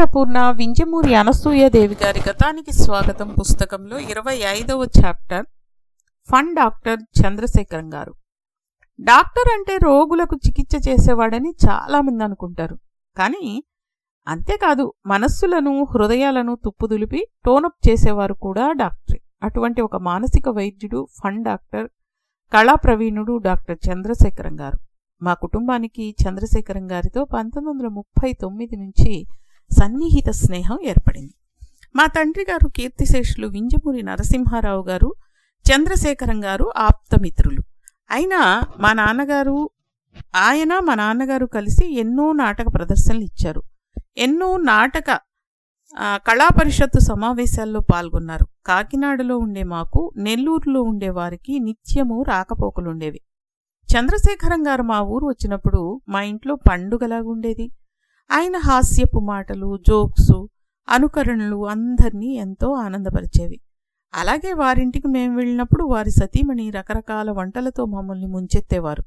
ప్రపూర్ణ వింజమూరి అనసూయదేవి గారి గతానికి స్వాగతం పుస్తకంలో ఇరవై ఐదవ చాప్టర్. ఫన్ డాక్టర్ చంద్రశేఖరం గారు. డాక్టర్ అంటే రోగులకు చికిత్స చేసేవాడని చాలామంది అనుకుంటారు. కానీ అంతేకాదు మనస్సులను హృదయాలను తుప్పుదులిపి టోనప్ చేసేవారు కూడా డాక్టరే. అటువంటి ఒక మానసిక వైద్యుడు ఫన్ డాక్టర్ కళా ప్రవీణుడు డాక్టర్ చంద్రశేఖరం గారు. మా కుటుంబానికి చంద్రశేఖరం గారితో పంతొమ్మిది వందల ముప్పై తొమ్మిది నుంచి సన్నిహిత స్నేహం ఏర్పడింది. మా తండ్రి గారు కీర్తిశేషులు వింజమూరి నరసింహారావు గారు చంద్రశేఖరం గారు ఆప్తమిత్రులు అయినా మా నాన్నగారు ఆయన మా నాన్నగారు కలిసి ఎన్నో నాటక ప్రదర్శనలు ఇచ్చారు. ఎన్నో నాటక కళా పరిషత్తు సమావేశాల్లో పాల్గొన్నారు. కాకినాడలో ఉండే మాకు నెల్లూరులో ఉండే వారికి నిత్యము రాకపోకలుండేవి. చంద్రశేఖరం గారు మా ఊరు వచ్చినప్పుడు మా ఇంట్లో పండుగలాగుండేది. ఆయన హాస్యపు మాటలు జోక్సు అనుకరణలు అందరినీ ఎంతో ఆనందపరిచేవి. అలాగే వారింటికి మేము వెళ్ళినప్పుడు వారి సతీమణి రకరకాల వంటలతో మమ్మల్ని ముంచెత్తేవారు.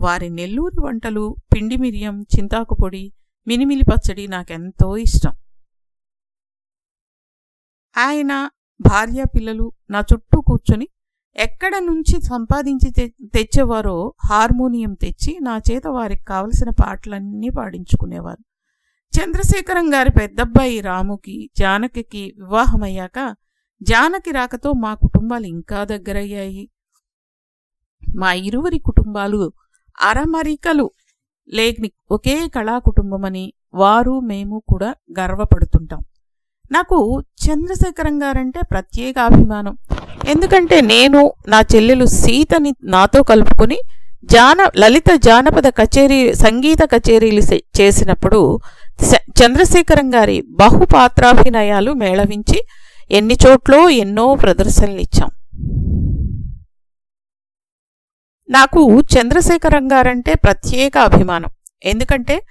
వారి నెల్లూరు వంటలు పిండి మిరియం చింతాకు పొడి మినిమిలి పచ్చడి నాకెంతో ఇష్టం. ఆయన భార్య పిల్లలు నా చుట్టూ కూర్చొని ఎక్కడ నుంచి సంపాదించి తె- తెచ్చేవారో హార్మోనియం తెచ్చి నా చేత వారికి కావలసిన పాటలన్నీ పాడించుకునేవారు. చంద్రశేఖరం గారి పెద్దబ్బాయి రాముకి జానకికి వివాహమయ్యాక జానకి రాకతో మా కుటుంబాలు ఇంకా దగ్గరయ్యాయి. మా ఇరువురి కుటుంబాలు అరమరికలు. లేని ఒకే కళా కుటుంబమని వారు మేము కూడా గర్వపడుతుంటాం. నాకు చంద్రశేఖరం గారంటే ప్రత్యేక అభిమానం. ఎందుకంటే నేను నా చెల్లెలు సీతని నాతో కలుపుకొని జాన లలిత జానపద కచేరీ సంగీత కచేరీలు చేసినప్పుడు చంద్రశేఖరం గారి బహుపాత్రాభినయాలు మేళవించి ఎన్ని చోట్లో ఎన్నో ప్రదర్శనలు ఇచ్చాం నాకు చంద్రశేఖరం గారంటే ప్రత్యేక అభిమానం. ఎందుకంటే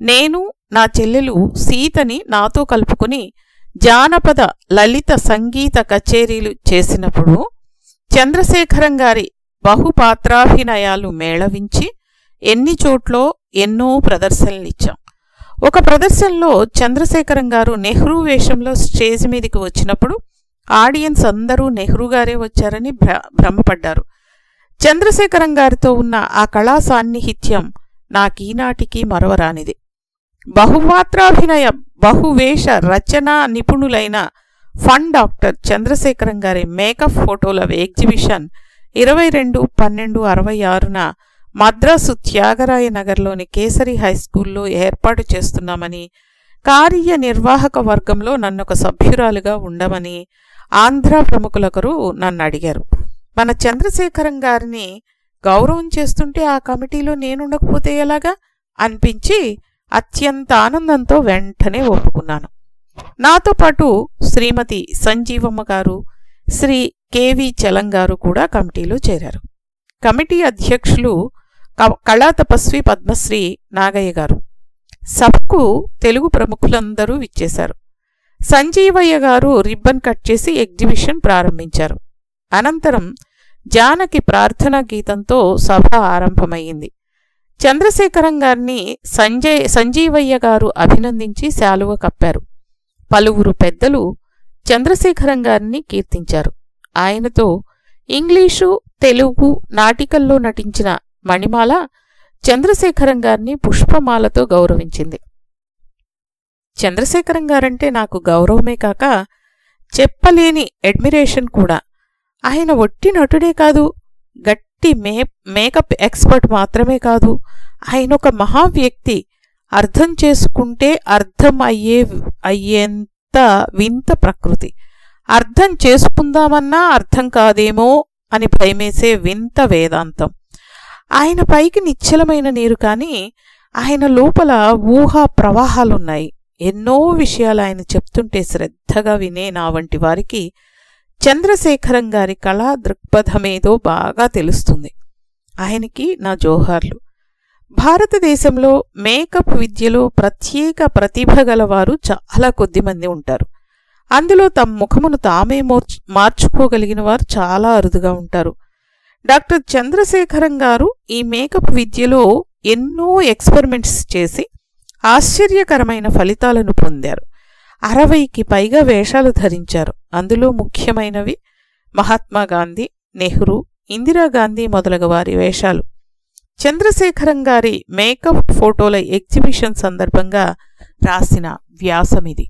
నేను నా చెల్లెలు సీతని నాతో కలుపుకొని జానపద లలిత సంగీత కచేరీలు చేసినప్పుడు చంద్రశేఖరం గారి బహుపాత్రాభినయాలు మేళవించి ఎన్ని చోట్లో ఎన్నో ప్రదర్శనలు ఇచ్చాం ఒక ప్రదర్శనలో చంద్రశేఖరం గారు నెహ్రూ వేషంలో స్టేజ్ మీదకి వచ్చినప్పుడు ఆడియన్స్ అందరూ నెహ్రూ గారే వచ్చారని భ్ర భ్రమపడ్డారు. చంద్రశేఖరం గారితో ఉన్న ఆ కళా సాన్నిహిత్యం నాకీనాటికి మరవరానిది. బహుమాత్రాభినయ బహువేష రచనా నిపుణులైన ఫన్ డాక్టర్ చంద్రశేఖరం గారి మేకప్ ఫోటోల ఎగ్జిబిషన్ ఇరవై రెండు పన్నెండు అరవై ఆరున మద్రాసు త్యాగరాయ నగర్లోని కేసరి హై స్కూల్లో ఏర్పాటు చేస్తున్నామని కార్యనిర్వాహక వర్గంలో నన్నొక సభ్యురాలుగా ఉండమని ఆంధ్ర ప్రముఖులొకరు నన్ను అడిగారు. మన చంద్రశేఖరం గారిని గౌరవం చేస్తుంటే ఆ కమిటీలో నేనుండకపోతే ఎలాగా? అనిపించి అత్యంత ఆనందంతో వెంటనే ఒప్పుకున్నాను. నాతో పాటు శ్రీమతి సంజీవమ్మ గారు శ్రీ కేవీ చలం గారు కూడా కమిటీలో చేరారు. కమిటీ అధ్యక్షులు కళా తపస్వి పద్మశ్రీ నాగయ్య గారు. సభకు తెలుగు ప్రముఖులందరూ విచ్చేశారు. సంజీవయ్య గారు రిబ్బన్ కట్ చేసి ఎగ్జిబిషన్ ప్రారంభించారు. అనంతరం జానకి ప్రార్థనా గీతంతో సభ ఆరంభమయ్యింది. చంద్రశేఖరం గారిని సంజయ్ సంజీవయ్య గారు అభినందించి శాలువ కప్పారు. పలువురు పెద్దలు చంద్రశేఖరం గారిని కీర్తించారు. ఆయనతో ఇంగ్లీషు తెలుగు నాటికల్లో నటించిన మణిమాల చంద్రశేఖరం గారిని పుష్పమాలతో గౌరవించింది. చంద్రశేఖరం గారంటే నాకు గౌరవమే కాక చెప్పలేని అడ్మిరేషన్ కూడా. ఆయన ఒట్టి నటుడే కాదు. గట్టి మే మేకప్ ఎక్స్పర్ట్ మాత్రమే కాదు. ఆయన ఒక మహా వ్యక్తి అర్థం చేసుకుంటే అర్థం అయ్యే అయ్యేంత వింత ప్రకృతి. అర్థం చేసుకుందామన్నా అర్థం కాదేమో అని భయమేసే వింత వేదాంతం. ఆయన పైకి నిశ్చలమైన నీరు కానీ ఆయన లోపల ఊహా ప్రవాహాలున్నాయి. ఎన్నో విషయాలు ఆయన చెప్తుంటే శ్రద్ధగా వినే నా వంటి వారికి చంద్రశేఖరం గారి కళా దృక్పథమేదో బాగా తెలుస్తుంది. ఆయనకి నా జోహార్లు. భారతదేశంలో మేకప్ విద్యలో ప్రత్యేక ప్రతిభ గలవారు చాలా కొద్దిమంది ఉంటారు. అందులో తమ ముఖమును తామే మార్చుకోగలిగిన వారు చాలా అరుదుగా ఉంటారు. డాక్టర్ చంద్రశేఖరం గారు ఈ మేకప్ విద్యలో ఎన్నో ఎక్స్పెరిమెంట్స్ చేసి ఆశ్చర్యకరమైన ఫలితాలను పొందారు. అరవైకి పైగా వేషాలు ధరించారు. అందులో ముఖ్యమైనవి మహాత్మా గాంధీ నెహ్రూ ఇందిరాగాంధీ మొదలగు వారి వేషాలు. చంద్రశేఖరం గారి మేకప్ ఫోటోల ఎగ్జిబిషన్ సందర్భంగా రాసిన వ్యాసమిది.